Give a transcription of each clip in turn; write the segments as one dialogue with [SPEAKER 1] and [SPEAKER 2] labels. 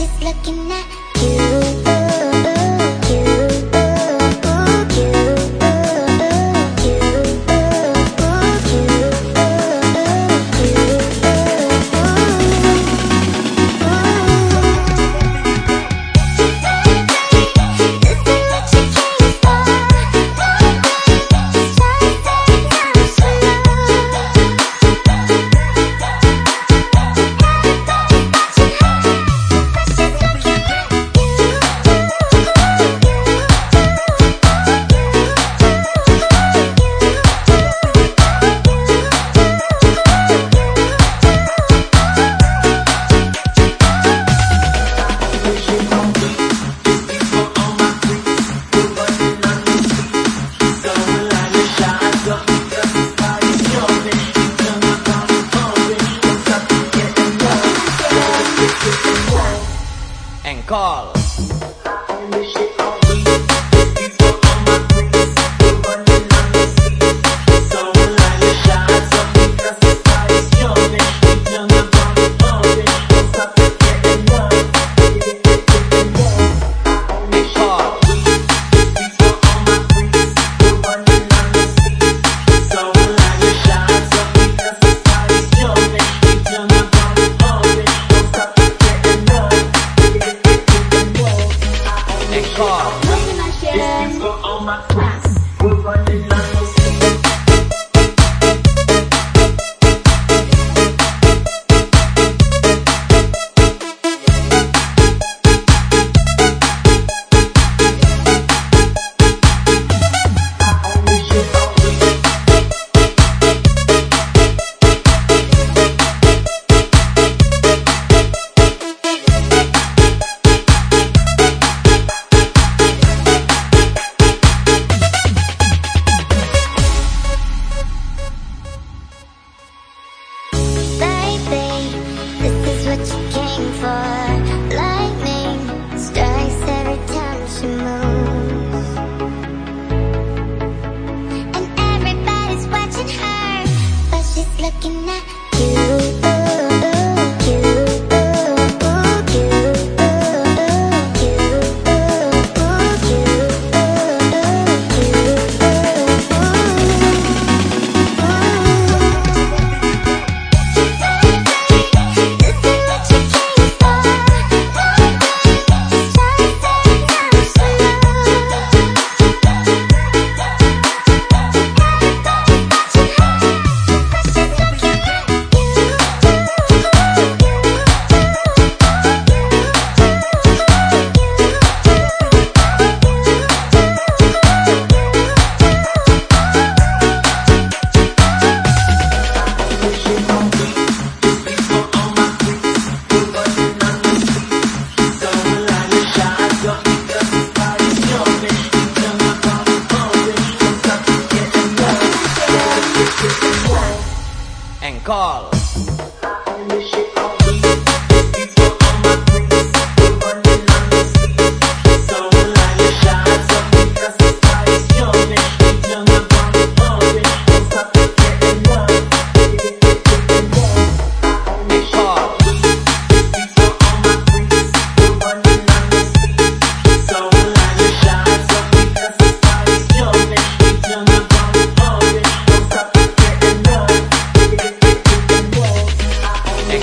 [SPEAKER 1] just looking at
[SPEAKER 2] you.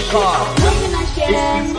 [SPEAKER 3] Mercedes